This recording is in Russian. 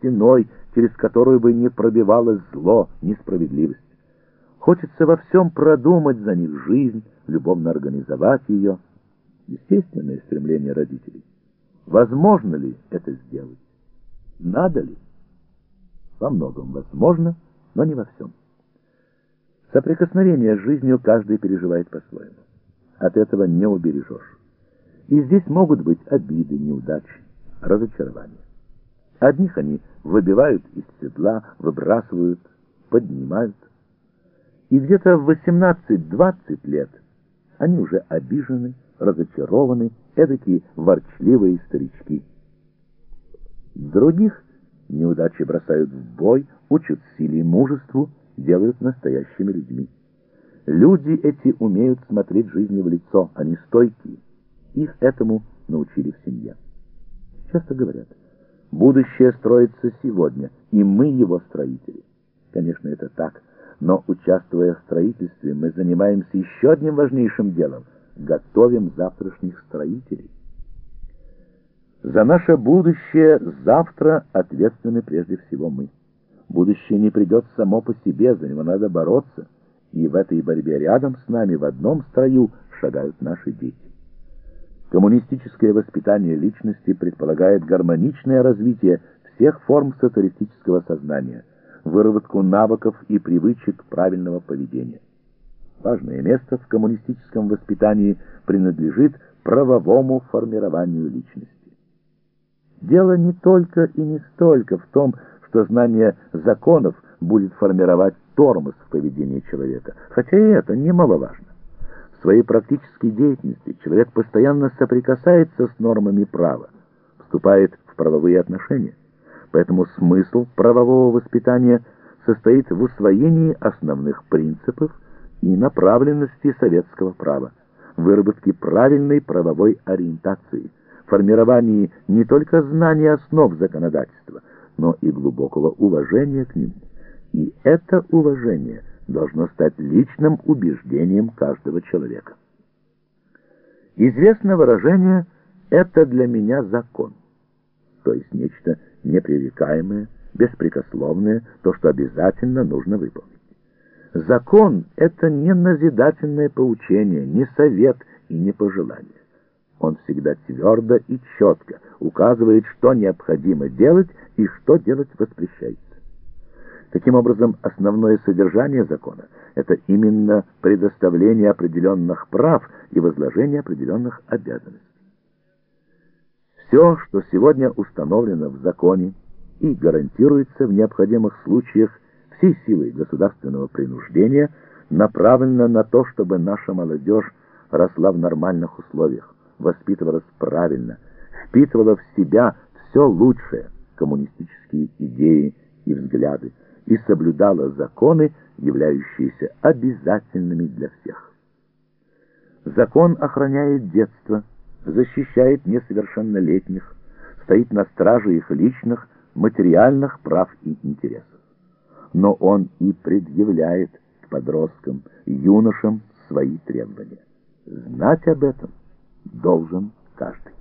стеной, через которую бы не пробивалось зло, несправедливость. Хочется во всем продумать за них жизнь, любовно организовать ее. Естественное стремление родителей. Возможно ли это сделать? Надо ли? Во многом возможно, но не во всем. Соприкосновение с жизнью каждый переживает по-своему. От этого не убережешь. И здесь могут быть обиды, неудачи, разочарования. Одних они выбивают из седла, выбрасывают, поднимают. И где-то в 18-20 лет они уже обижены, разочарованы, эдакие ворчливые старички. Других неудачи бросают в бой, учат силе и мужеству, делают настоящими людьми. Люди эти умеют смотреть жизни в лицо, они стойкие. Их этому научили в семье. Часто говорят, будущее строится сегодня, и мы его строители. Конечно, это так, но участвуя в строительстве, мы занимаемся еще одним важнейшим делом – готовим завтрашних строителей. За наше будущее завтра ответственны прежде всего мы. Будущее не придет само по себе, за него надо бороться. И в этой борьбе рядом с нами в одном строю шагают наши дети. Коммунистическое воспитание личности предполагает гармоничное развитие всех форм социалистического сознания, выработку навыков и привычек правильного поведения. Важное место в коммунистическом воспитании принадлежит правовому формированию личности. Дело не только и не столько в том, что знание законов будет формировать тормоз в поведении человека, хотя и это немаловажно. Своей практической деятельности человек постоянно соприкасается с нормами права, вступает в правовые отношения. Поэтому смысл правового воспитания состоит в усвоении основных принципов и направленности советского права, выработке правильной правовой ориентации, формировании не только знаний основ законодательства, но и глубокого уважения к ним. И это уважение должно стать личным убеждением каждого человека. Известно выражение «это для меня закон», то есть нечто непререкаемое, беспрекословное, то, что обязательно нужно выполнить. Закон — это не назидательное поучение, не совет и не пожелание. Он всегда твердо и четко указывает, что необходимо делать и что делать воспрещается. Таким образом, основное содержание закона – это именно предоставление определенных прав и возложение определенных обязанностей. Все, что сегодня установлено в законе и гарантируется в необходимых случаях всей силой государственного принуждения, направлено на то, чтобы наша молодежь росла в нормальных условиях, воспитывалась правильно, впитывала в себя все лучшее, коммунистические идеи и взгляды, и соблюдала законы, являющиеся обязательными для всех. Закон охраняет детство, защищает несовершеннолетних, стоит на страже их личных, материальных прав и интересов. Но он и предъявляет к подросткам, юношам свои требования. Знать об этом должен каждый.